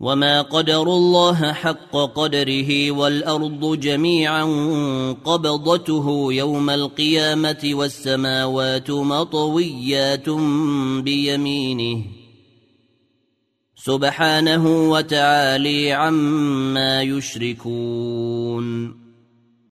وما قدر الله حق قدره والارض جميعا قبضته يوم القيامه والسماوات مطويات بيمينه سبحانه وتعالي عما يشركون